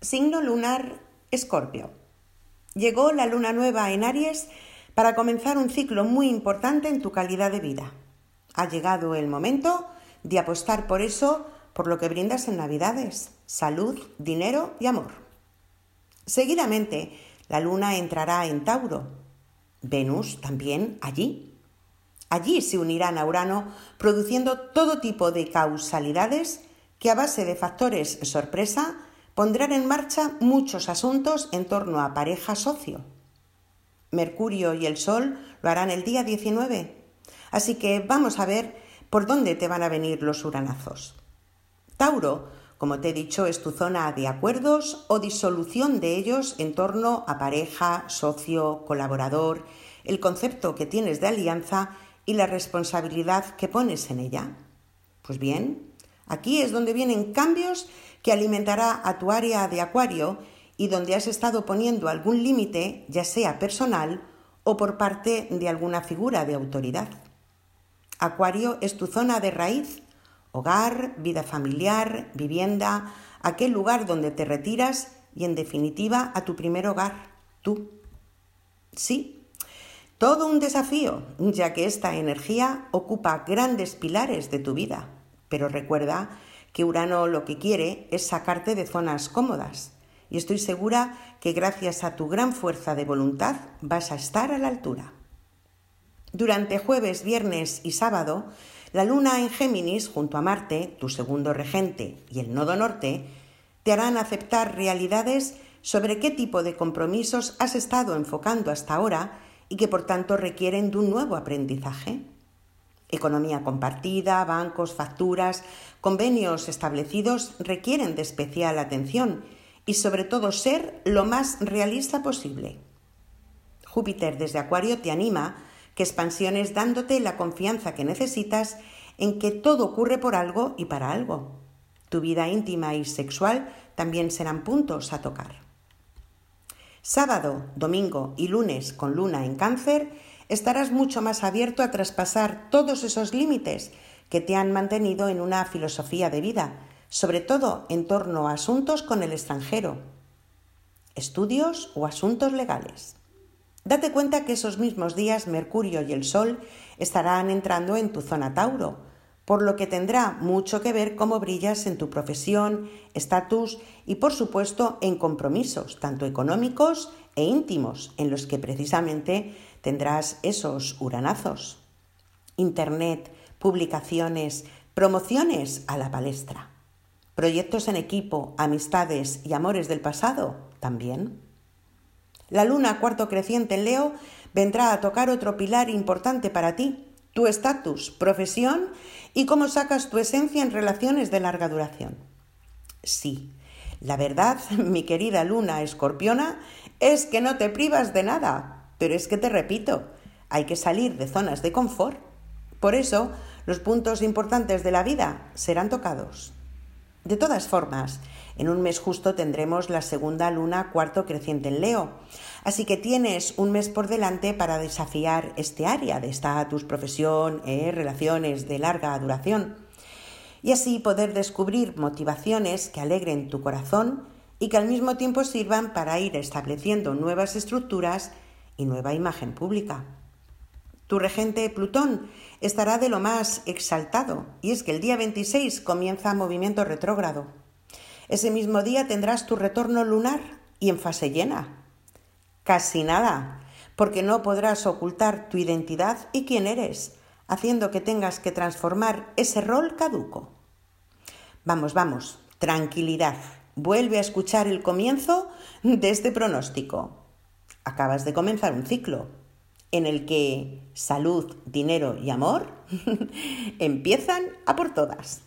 Signo lunar Escorpio. Llegó la luna nueva en Aries para comenzar un ciclo muy importante en tu calidad de vida. Ha llegado el momento de apostar por eso, por lo que brindas en Navidades, salud, dinero y amor. Seguidamente, la luna entrará en Tauro, Venus también allí. Allí se unirán a Urano produciendo todo tipo de causalidades que a base de factores sorpresa pondrán en marcha muchos asuntos en torno a pareja socio. Mercurio y el Sol lo harán el día 19, así que vamos a ver por dónde te van a venir los uranazos. Tauro, como te he dicho, es tu zona de acuerdos o disolución de ellos en torno a pareja, socio, colaborador, el concepto que tienes de alianza y la responsabilidad que pones en ella. Pues bien, aquí es donde vienen cambios que alimentará a tu área de acuario y donde has estado poniendo algún límite, ya sea personal o por parte de alguna figura de autoridad. Acuario es tu zona de raíz, hogar, vida familiar, vivienda, aquel lugar donde te retiras y en definitiva a tu primer hogar, tú. Sí, todo un desafío, ya que esta energía ocupa grandes pilares de tu vida. Pero recuerda que Urano lo que quiere es sacarte de zonas cómodas. Y estoy segura que gracias a tu gran fuerza de voluntad vas a estar a la altura. Durante jueves, viernes y sábado, la luna en Géminis junto a Marte, tu segundo regente, y el nodo norte, te harán aceptar realidades sobre qué tipo de compromisos has estado enfocando hasta ahora y que por tanto requieren de un nuevo aprendizaje. Economía compartida, bancos, facturas, convenios establecidos requieren de especial atención y sobre todo ser lo más realista posible. Júpiter desde Acuario te anima que expansiones dándote la confianza que necesitas en que todo ocurre por algo y para algo. Tu vida íntima y sexual también serán puntos a tocar. Sábado, domingo y lunes con luna en cáncer estarás mucho más abierto a traspasar todos esos límites que te han mantenido en una filosofía de vida, sobre todo en torno a asuntos con el extranjero, estudios o asuntos legales. Date cuenta que esos mismos días Mercurio y el Sol estarán entrando en tu zona Tauro, por lo que tendrá mucho que ver cómo brillas en tu profesión, estatus y por supuesto en compromisos, tanto económicos e íntimos, en los que precisamente tendrás esos uranazos. Internet, publicaciones, promociones a la palestra. Proyectos en equipo, amistades y amores del pasado también. La luna cuarto creciente en Leo vendrá a tocar otro pilar importante para ti, tu estatus, profesión y cómo sacas tu esencia en relaciones de larga duración. Sí, la verdad, mi querida luna escorpiona, es que no te privas de nada, pero es que te repito, hay que salir de zonas de confort. Por eso, los puntos importantes de la vida serán tocados. De todas formas, en un mes justo tendremos la segunda luna cuarto creciente en Leo, así que tienes un mes por delante para desafiar este área de estatus, profesión, eh, relaciones de larga duración y así poder descubrir motivaciones que alegren tu corazón y que al mismo tiempo sirvan para ir estableciendo nuevas estructuras y nueva imagen pública. Tu regente Plutón estará de lo más exaltado, y es que el día 26 comienza movimiento retrógrado. Ese mismo día tendrás tu retorno lunar y en fase llena. Casi nada, porque no podrás ocultar tu identidad y quién eres, haciendo que tengas que transformar ese rol caduco. Vamos, vamos, tranquilidad. Vuelve a escuchar el comienzo de este pronóstico. Acabas de comenzar un ciclo en el que salud, dinero y amor empiezan a por todas.